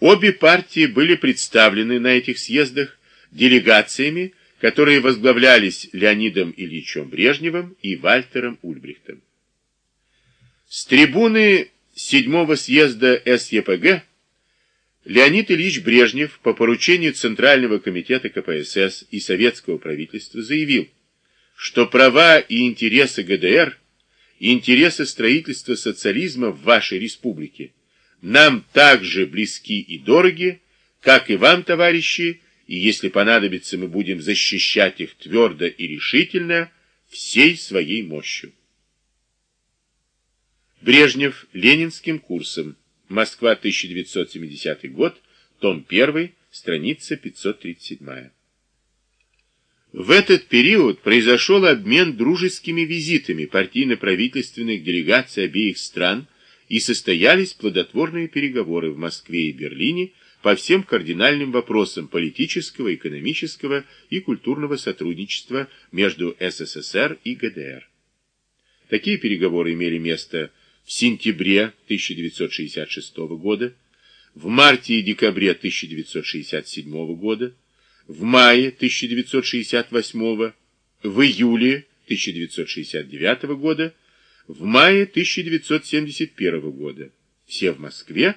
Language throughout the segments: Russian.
Обе партии были представлены на этих съездах делегациями, которые возглавлялись Леонидом Ильичем Брежневым и Вальтером Ульбрихтом. С трибуны седьмого съезда СЕПГ Леонид Ильич Брежнев по поручению Центрального комитета КПСС и советского правительства заявил, что права и интересы ГДР, и интересы строительства социализма в вашей республике нам так же близки и дороги, как и вам, товарищи, и если понадобится, мы будем защищать их твердо и решительно всей своей мощью. Брежнев ленинским курсом. Москва, 1970 год, том 1, страница 537. В этот период произошел обмен дружескими визитами партийно-правительственных делегаций обеих стран и состоялись плодотворные переговоры в Москве и Берлине по всем кардинальным вопросам политического, экономического и культурного сотрудничества между СССР и ГДР. Такие переговоры имели место в сентябре 1966 года, в марте и декабре 1967 года, в мае 1968, в июле 1969 года, в мае 1971 года, все в Москве,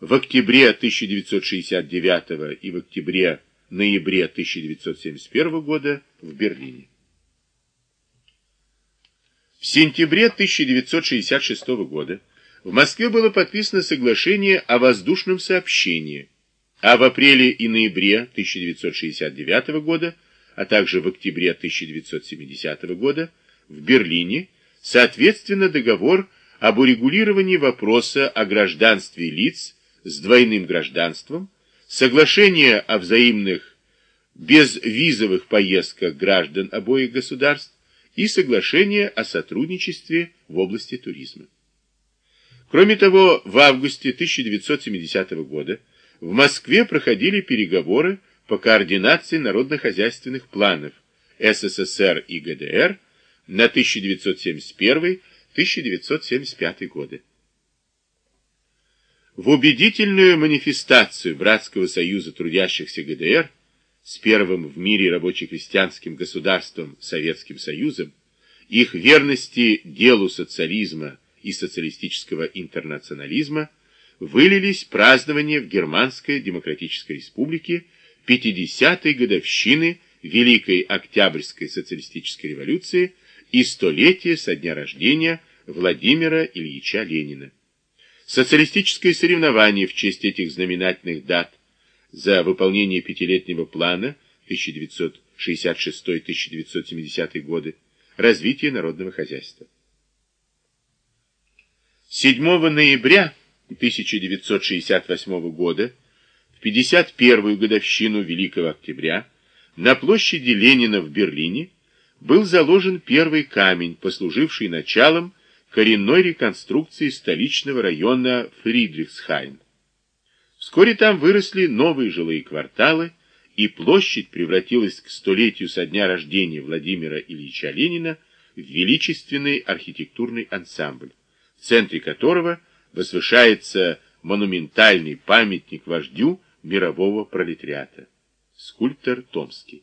в октябре 1969 и в октябре-ноябре 1971 года в Берлине. В сентябре 1966 года в Москве было подписано соглашение о воздушном сообщении, а в апреле и ноябре 1969 года, а также в октябре 1970 года в Берлине, соответственно, договор об урегулировании вопроса о гражданстве лиц с двойным гражданством, соглашение о взаимных безвизовых поездках граждан обоих государств и соглашение о сотрудничестве в области туризма. Кроме того, в августе 1970 года в Москве проходили переговоры по координации народно-хозяйственных планов СССР и ГДР на 1971-1975 годы. В убедительную манифестацию Братского союза трудящихся ГДР с первым в мире рабоче-крестьянским государством Советским Союзом, их верности делу социализма и социалистического интернационализма вылились празднования в Германской Демократической Республике 50-й годовщины Великой Октябрьской социалистической революции и столетия со дня рождения Владимира Ильича Ленина. Социалистическое соревнование в честь этих знаменательных дат – за выполнение пятилетнего плана 1966-1970 годы развития народного хозяйства. 7 ноября 1968 года, в 51-ю годовщину Великого Октября, на площади Ленина в Берлине был заложен первый камень, послуживший началом коренной реконструкции столичного района Фридрихсхайн. Вскоре там выросли новые жилые кварталы, и площадь превратилась к столетию со дня рождения Владимира Ильича Ленина в величественный архитектурный ансамбль, в центре которого возвышается монументальный памятник вождю мирового пролетариата, скульптор Томский.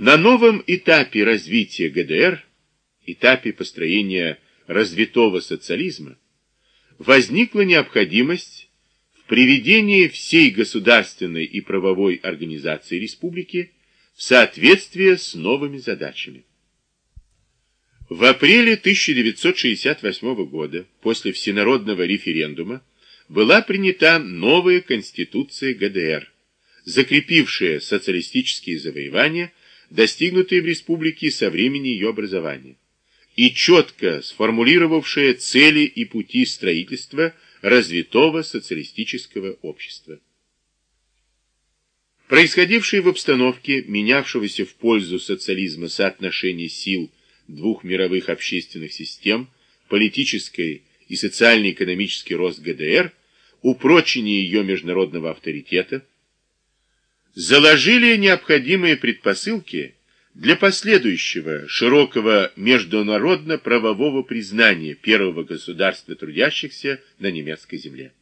На новом этапе развития ГДР, этапе построения развитого социализма, возникла необходимость в приведении всей государственной и правовой организации республики в соответствие с новыми задачами. В апреле 1968 года, после всенародного референдума, была принята новая Конституция ГДР, закрепившая социалистические завоевания, достигнутые в республике со времени ее образования и четко сформулировавшая цели и пути строительства развитого социалистического общества. Происходившие в обстановке, менявшегося в пользу социализма соотношения сил двух мировых общественных систем, политической и социально-экономический рост ГДР, упрочение ее международного авторитета, заложили необходимые предпосылки для последующего широкого международно-правового признания первого государства трудящихся на немецкой земле.